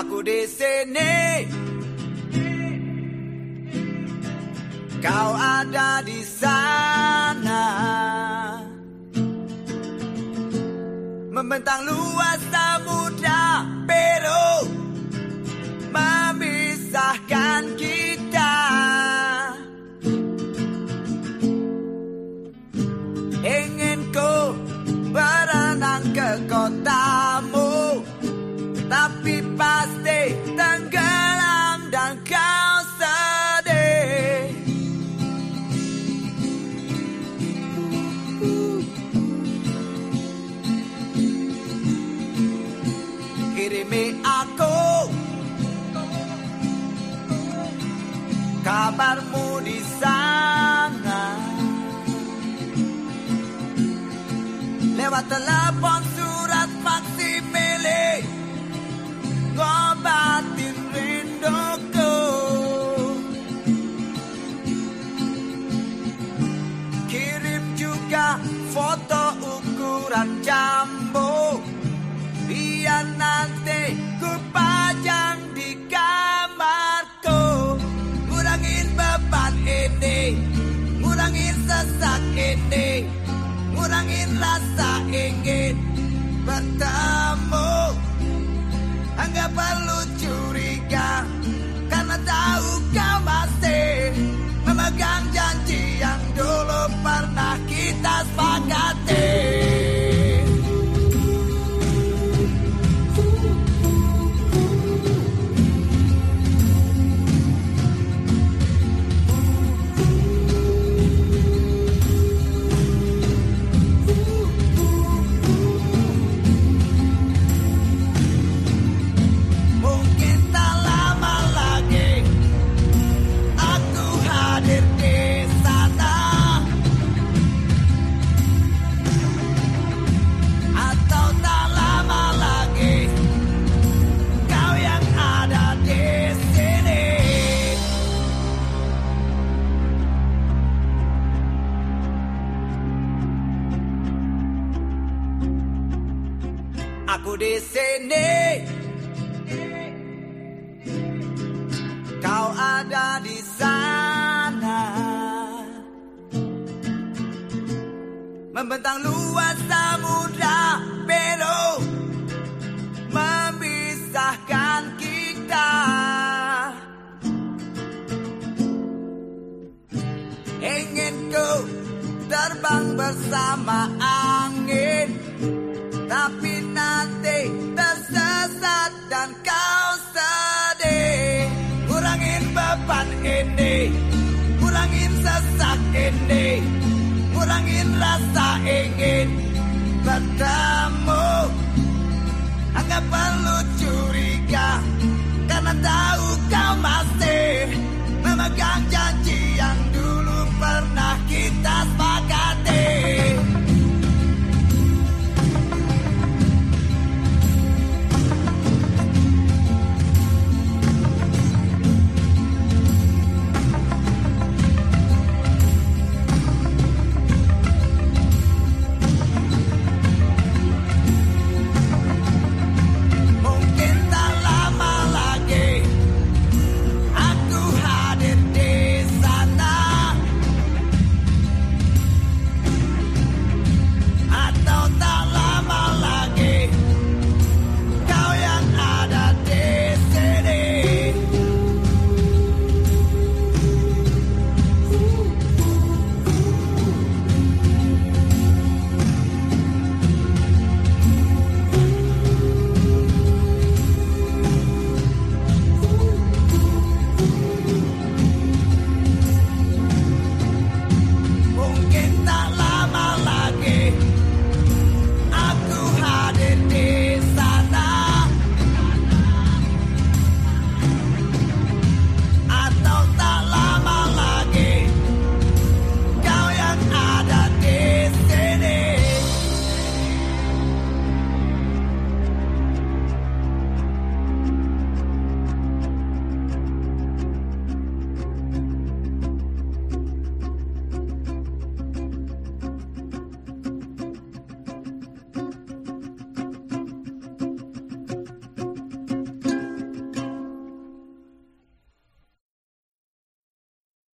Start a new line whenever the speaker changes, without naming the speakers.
Aku di sini. Kau ada di sana. Membentang luas samudra kabarmu di sana. Lewat telepon surat faksimile Ngobatin rinduku Kirim juga foto ukuran jambu Biar nanti ku plaza. Di sini. Kau ada di sana. Membentang luas samudra biru Memisahkan kita. Ingin ku terbang bersama angin Tapi nanti tersesat dan kau sedih. Kurangin beban ini. Kurangin sesak ini. Kurangin rasa ingin bertemu. Enggak perlu curiga Karena tahu